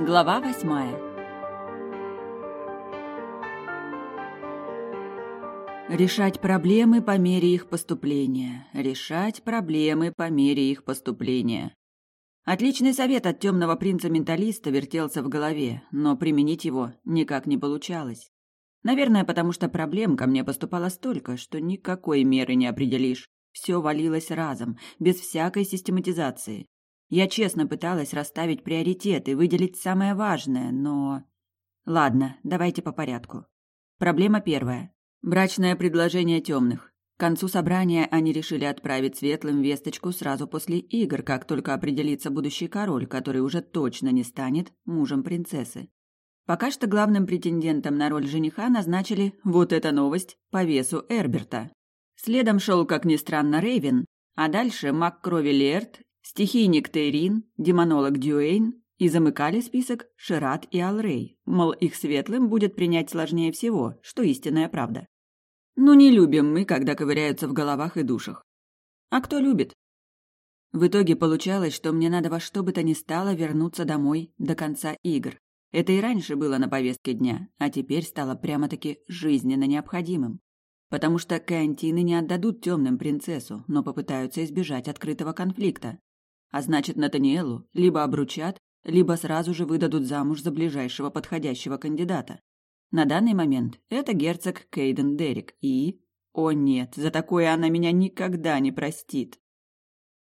Глава восьмая Решать проблемы по мере их поступления. Решать проблемы по мере их поступления. Отличный совет от темного принца-менталиста вертелся в голове, но применить его никак не получалось. Наверное, потому что проблем ко мне поступало столько, что никакой меры не определишь. Все валилось разом, без всякой систематизации. Я честно пыталась расставить приоритеты, выделить самое важное, но... Ладно, давайте по порядку. Проблема первая. Брачное предложение темных. К концу собрания они решили отправить светлым весточку сразу после игр, как только определится будущий король, который уже точно не станет мужем принцессы. Пока что главным претендентом на роль жениха назначили вот эта новость по весу Эрберта. Следом шел, как ни странно, Рейвен, а дальше маг крови Лерт стихийник Тейрин, демонолог Дюэйн и замыкали список Шират и Алрей, мол, их светлым будет принять сложнее всего, что истинная правда. Но не любим мы, когда ковыряются в головах и душах. А кто любит? В итоге получалось, что мне надо во что бы то ни стало вернуться домой до конца игр. Это и раньше было на повестке дня, а теперь стало прямо-таки жизненно необходимым. Потому что Каантины не отдадут темным принцессу, но попытаются избежать открытого конфликта. А значит, Натаниэлу либо обручат, либо сразу же выдадут замуж за ближайшего подходящего кандидата. На данный момент это герцог Кейден Дерек и... О нет, за такое она меня никогда не простит.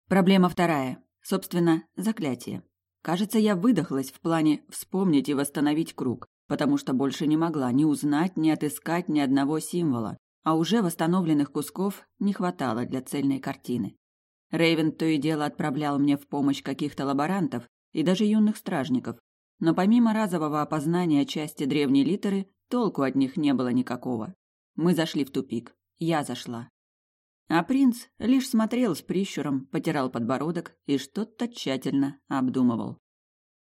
Проблема вторая. Собственно, заклятие. Кажется, я выдохлась в плане вспомнить и восстановить круг, потому что больше не могла ни узнать, ни отыскать ни одного символа, а уже восстановленных кусков не хватало для цельной картины. Рейвен то и дело отправлял мне в помощь каких-то лаборантов и даже юных стражников, но помимо разового опознания части древней литеры, толку от них не было никакого. Мы зашли в тупик. Я зашла. А принц лишь смотрел с прищуром, потирал подбородок и что-то тщательно обдумывал.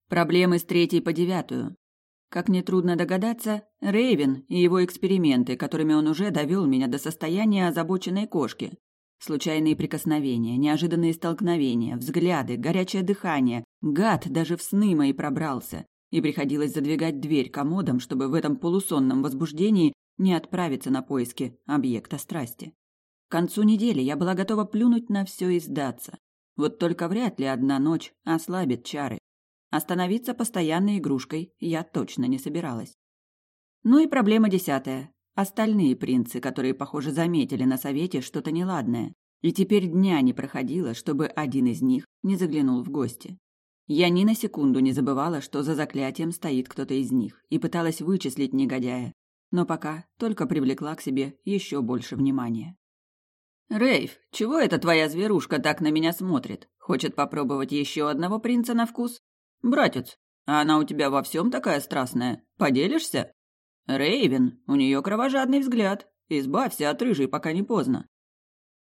Проблемы с третьей по девятую. Как нетрудно догадаться, Рейвен и его эксперименты, которыми он уже довел меня до состояния озабоченной кошки, Случайные прикосновения, неожиданные столкновения, взгляды, горячее дыхание. Гад даже в сны мои пробрался. И приходилось задвигать дверь комодом, чтобы в этом полусонном возбуждении не отправиться на поиски объекта страсти. К концу недели я была готова плюнуть на все и сдаться. Вот только вряд ли одна ночь ослабит чары. Остановиться постоянной игрушкой я точно не собиралась. Ну и проблема десятая. Остальные принцы, которые, похоже, заметили на совете что-то неладное, и теперь дня не проходило, чтобы один из них не заглянул в гости. Я ни на секунду не забывала, что за заклятием стоит кто-то из них, и пыталась вычислить негодяя, но пока только привлекла к себе еще больше внимания. «Рейв, чего эта твоя зверушка так на меня смотрит? Хочет попробовать еще одного принца на вкус? Братец, а она у тебя во всем такая страстная. Поделишься?» Рейвен, у нее кровожадный взгляд. Избавься от рыжей, пока не поздно.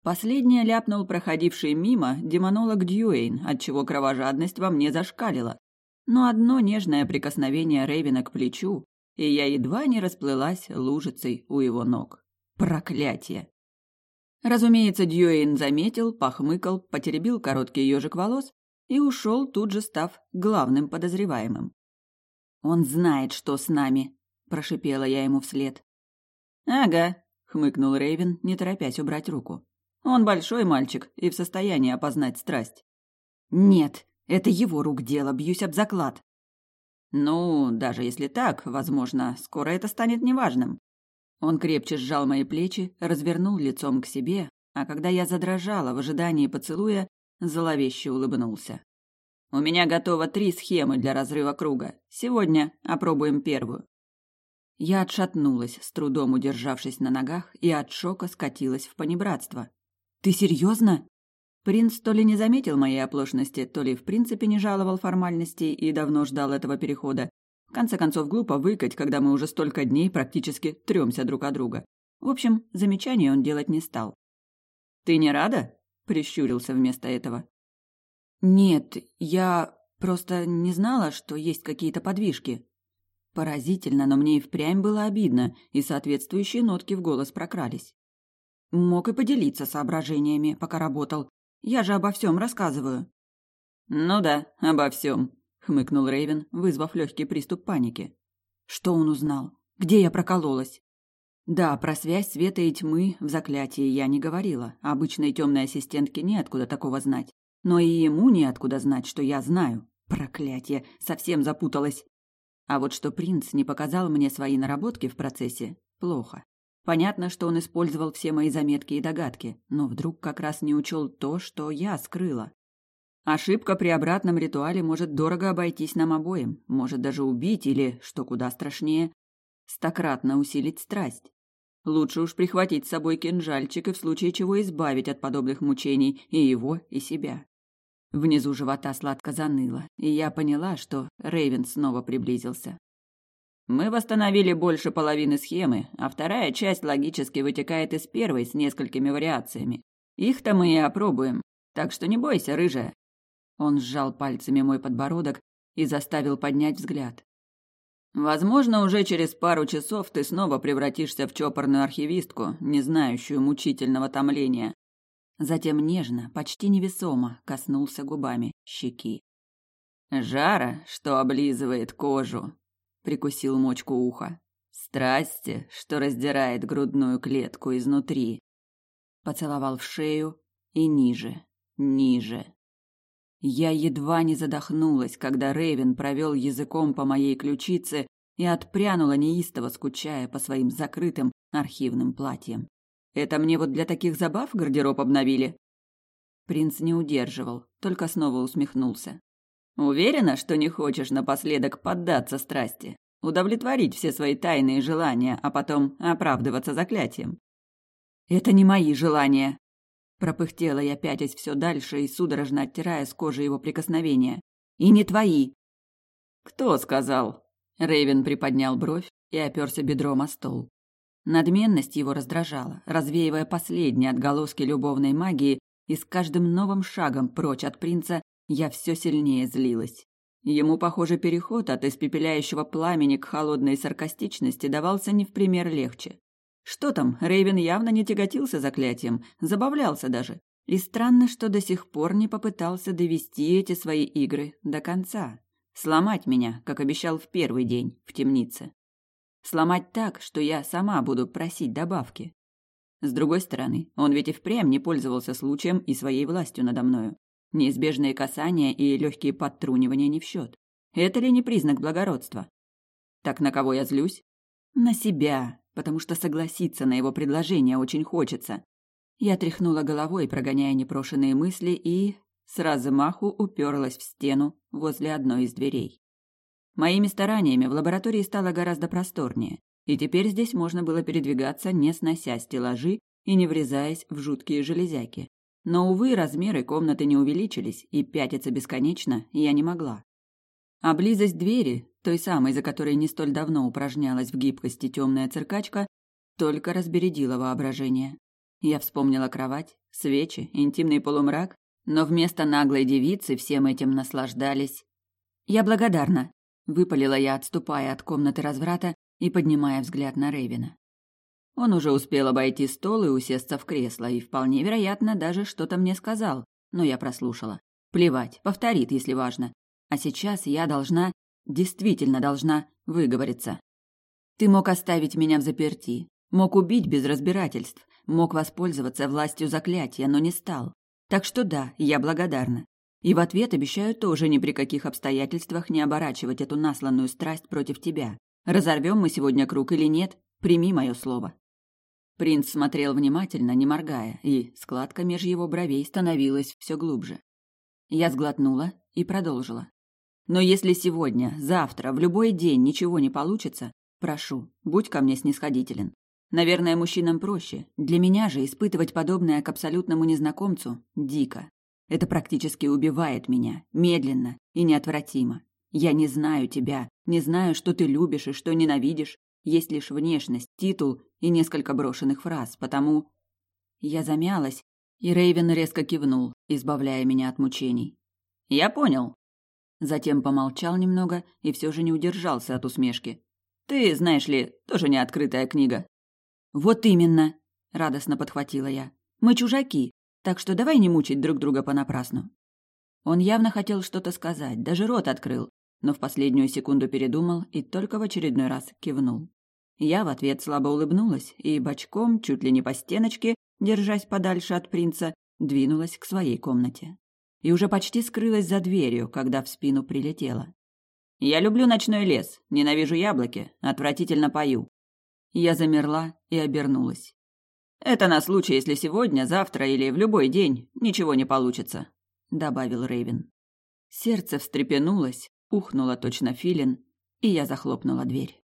Последнее ляпнул проходивший мимо демонолог Дьюэйн, отчего кровожадность во мне зашкалила. Но одно нежное прикосновение Рейвена к плечу, и я едва не расплылась лужицей у его ног. Проклятие! Разумеется, Дьюэйн заметил, похмыкал, потеребил короткий ежик волос и ушел, тут же став главным подозреваемым. «Он знает, что с нами», прошипела я ему вслед. Ага, хмыкнул Рейвен, не торопясь убрать руку. Он большой мальчик и в состоянии опознать страсть. Нет, это его рук дело, бьюсь об заклад. Ну, даже если так, возможно, скоро это станет неважным. Он крепче сжал мои плечи, развернул лицом к себе, а когда я задрожала в ожидании поцелуя, зловеще улыбнулся. У меня готово три схемы для разрыва круга. Сегодня опробуем первую. Я отшатнулась, с трудом удержавшись на ногах, и от шока скатилась в понебратство. «Ты серьезно?» Принц то ли не заметил моей оплошности, то ли в принципе не жаловал формальностей и давно ждал этого перехода. В конце концов, глупо выкать, когда мы уже столько дней практически трёмся друг от друга. В общем, замечания он делать не стал. «Ты не рада?» – прищурился вместо этого. «Нет, я просто не знала, что есть какие-то подвижки», Поразительно, но мне и впрямь было обидно, и соответствующие нотки в голос прокрались. Мог и поделиться соображениями, пока работал. Я же обо всем рассказываю. Ну да, обо всем, хмыкнул Рейвен, вызвав легкий приступ паники. Что он узнал? Где я прокололась? Да, про связь света и тьмы в заклятии я не говорила. Обычной темной ассистентке неоткуда такого знать. Но и ему неоткуда знать, что я знаю. Проклятие, совсем запуталась. А вот что принц не показал мне свои наработки в процессе, плохо. Понятно, что он использовал все мои заметки и догадки, но вдруг как раз не учел то, что я скрыла. Ошибка при обратном ритуале может дорого обойтись нам обоим, может даже убить или, что куда страшнее, стократно усилить страсть. Лучше уж прихватить с собой кинжальчик и в случае чего избавить от подобных мучений и его, и себя. Внизу живота сладко заныло, и я поняла, что Рейвен снова приблизился. Мы восстановили больше половины схемы, а вторая часть логически вытекает из первой с несколькими вариациями. Их-то мы и опробуем, так что не бойся, рыжая. Он сжал пальцами мой подбородок и заставил поднять взгляд. Возможно, уже через пару часов ты снова превратишься в чопорную архивистку, не знающую мучительного томления. Затем нежно, почти невесомо коснулся губами щеки. Жара, что облизывает кожу, прикусил мочку уха. Страсти, что раздирает грудную клетку изнутри. Поцеловал в шею и ниже, ниже. Я едва не задохнулась, когда Рейвен провел языком по моей ключице и отпрянула неистово, скучая по своим закрытым архивным платьям. Это мне вот для таких забав гардероб обновили. Принц не удерживал, только снова усмехнулся. Уверена, что не хочешь напоследок поддаться страсти, удовлетворить все свои тайные желания, а потом оправдываться заклятием. Это не мои желания, Пропыхтела я, пятясь все дальше и судорожно оттирая с кожи его прикосновения. «И не твои!» «Кто сказал?» Рейвен приподнял бровь и оперся бедром о стол. Надменность его раздражала, развеивая последние отголоски любовной магии, и с каждым новым шагом прочь от принца я все сильнее злилась. Ему, похоже, переход от испепеляющего пламени к холодной саркастичности давался не в пример легче. Что там, Рейвен явно не тяготился заклятием, забавлялся даже. И странно, что до сих пор не попытался довести эти свои игры до конца. Сломать меня, как обещал в первый день в темнице. Сломать так, что я сама буду просить добавки. С другой стороны, он ведь и впрямь не пользовался случаем и своей властью надо мною. Неизбежные касания и легкие подтрунивания не в счет. Это ли не признак благородства? Так на кого я злюсь? На себя, потому что согласиться на его предложение очень хочется. Я тряхнула головой, прогоняя непрошенные мысли, и с размаху уперлась в стену возле одной из дверей. Моими стараниями в лаборатории стало гораздо просторнее, и теперь здесь можно было передвигаться, не снося стеллажи и не врезаясь в жуткие железяки. Но, увы, размеры комнаты не увеличились, и пятиться бесконечно я не могла. А близость двери, той самой, за которой не столь давно упражнялась в гибкости темная циркачка, только разбередила воображение. Я вспомнила кровать, свечи, интимный полумрак, но вместо наглой девицы всем этим наслаждались. «Я благодарна», — выпалила я, отступая от комнаты разврата и поднимая взгляд на Рейвина. Он уже успел обойти стол и усесться в кресло, и вполне вероятно даже что-то мне сказал, но я прослушала. Плевать, повторит, если важно. А сейчас я должна, действительно должна выговориться. Ты мог оставить меня в заперти, мог убить без разбирательств, мог воспользоваться властью заклятия, но не стал. Так что да, я благодарна. И в ответ обещаю тоже ни при каких обстоятельствах не оборачивать эту насланную страсть против тебя. Разорвем мы сегодня круг или нет, прими мое слово. Принц смотрел внимательно, не моргая, и складка меж его бровей становилась все глубже. Я сглотнула и продолжила. Но если сегодня, завтра, в любой день ничего не получится, прошу, будь ко мне снисходителен. Наверное, мужчинам проще. Для меня же испытывать подобное к абсолютному незнакомцу дико. Это практически убивает меня, медленно и неотвратимо. Я не знаю тебя, не знаю, что ты любишь и что ненавидишь. Есть лишь внешность, титул и несколько брошенных фраз, потому... Я замялась, и Рейвен резко кивнул, избавляя меня от мучений. «Я понял», Затем помолчал немного и все же не удержался от усмешки. «Ты, знаешь ли, тоже не открытая книга». «Вот именно!» – радостно подхватила я. «Мы чужаки, так что давай не мучить друг друга понапрасну». Он явно хотел что-то сказать, даже рот открыл, но в последнюю секунду передумал и только в очередной раз кивнул. Я в ответ слабо улыбнулась и бочком, чуть ли не по стеночке, держась подальше от принца, двинулась к своей комнате. И уже почти скрылась за дверью, когда в спину прилетела. «Я люблю ночной лес, ненавижу яблоки, отвратительно пою». Я замерла и обернулась. «Это на случай, если сегодня, завтра или в любой день ничего не получится», — добавил Рейвен. Сердце встрепенулось, ухнуло точно филин, и я захлопнула дверь.